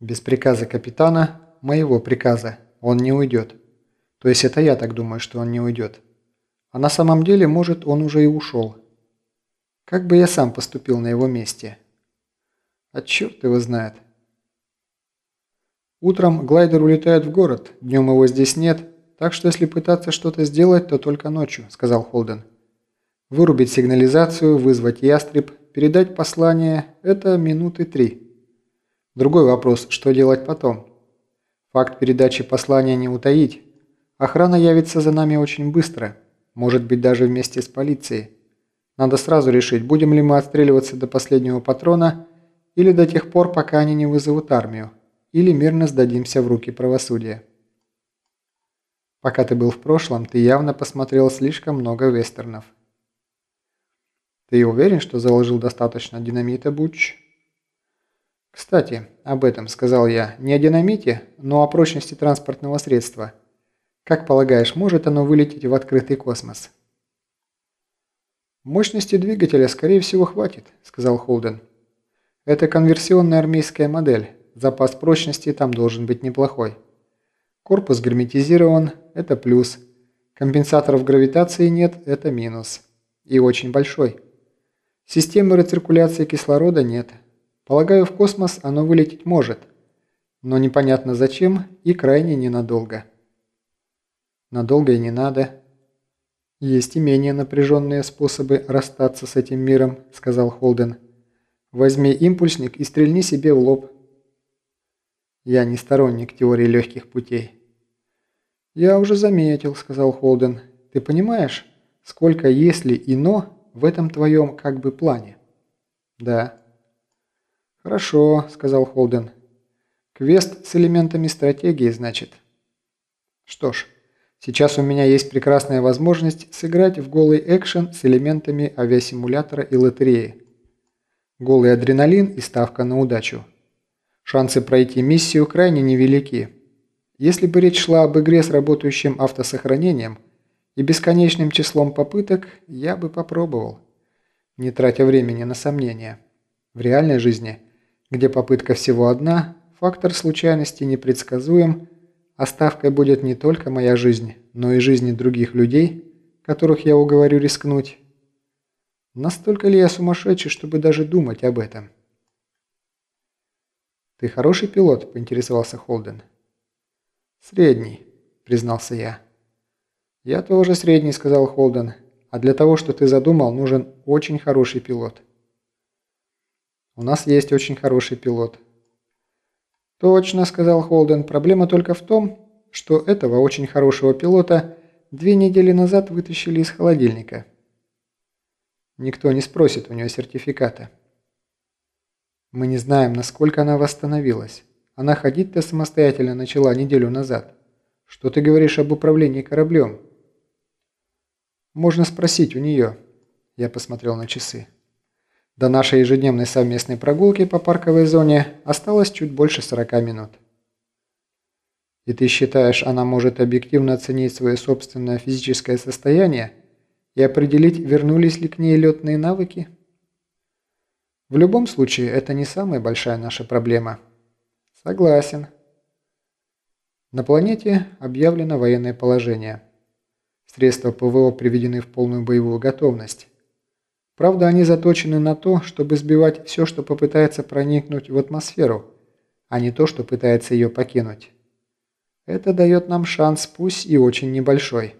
Без приказа капитана, моего приказа, он не уйдет. То есть это я так думаю, что он не уйдет. А на самом деле, может, он уже и ушел. Как бы я сам поступил на его месте? А черт его знает. Утром глайдер улетает в город, днем его здесь нет, так что если пытаться что-то сделать, то только ночью, сказал Холден. Вырубить сигнализацию, вызвать ястреб, передать послание – это минуты три. Другой вопрос, что делать потом? Факт передачи послания не утаить. Охрана явится за нами очень быстро, может быть даже вместе с полицией. Надо сразу решить, будем ли мы отстреливаться до последнего патрона или до тех пор, пока они не вызовут армию, или мирно сдадимся в руки правосудия. Пока ты был в прошлом, ты явно посмотрел слишком много вестернов. Ты уверен, что заложил достаточно динамита, Буч? «Кстати, об этом сказал я. Не о динамите, но о прочности транспортного средства. Как полагаешь, может оно вылететь в открытый космос?» «Мощности двигателя, скорее всего, хватит», – сказал Холден. «Это конверсионная армейская модель. Запас прочности там должен быть неплохой. Корпус герметизирован – это плюс. Компенсаторов гравитации нет – это минус. И очень большой. Системы рециркуляции кислорода нет – Полагаю, в космос оно вылететь может, но непонятно зачем и крайне ненадолго. Надолго и не надо. Есть и менее напряженные способы расстаться с этим миром, сказал Холден. Возьми импульсник и стрельни себе в лоб. Я не сторонник теории легких путей. Я уже заметил, сказал Холден. Ты понимаешь, сколько если и но в этом твоем как бы плане? Да. «Хорошо», – сказал Холден. «Квест с элементами стратегии, значит». «Что ж, сейчас у меня есть прекрасная возможность сыграть в голый экшен с элементами авиасимулятора и лотереи. Голый адреналин и ставка на удачу. Шансы пройти миссию крайне невелики. Если бы речь шла об игре с работающим автосохранением и бесконечным числом попыток, я бы попробовал, не тратя времени на сомнения. В реальной жизни – где попытка всего одна, фактор случайности непредсказуем, а ставкой будет не только моя жизнь, но и жизни других людей, которых я уговорю рискнуть. Настолько ли я сумасшедший, чтобы даже думать об этом? «Ты хороший пилот?» – поинтересовался Холден. «Средний», – признался я. «Я тоже средний», – сказал Холден. «А для того, что ты задумал, нужен очень хороший пилот». У нас есть очень хороший пилот». «Точно», – сказал Холден. «Проблема только в том, что этого очень хорошего пилота две недели назад вытащили из холодильника. Никто не спросит у нее сертификата. Мы не знаем, насколько она восстановилась. Она ходить-то самостоятельно начала неделю назад. Что ты говоришь об управлении кораблем?» «Можно спросить у нее». Я посмотрел на часы. До нашей ежедневной совместной прогулки по парковой зоне осталось чуть больше 40 минут. И ты считаешь, она может объективно оценить свое собственное физическое состояние и определить, вернулись ли к ней летные навыки? В любом случае, это не самая большая наша проблема. Согласен. На планете объявлено военное положение. Средства ПВО приведены в полную боевую готовность. Правда, они заточены на то, чтобы сбивать все, что попытается проникнуть в атмосферу, а не то, что пытается ее покинуть. Это дает нам шанс, пусть и очень небольшой.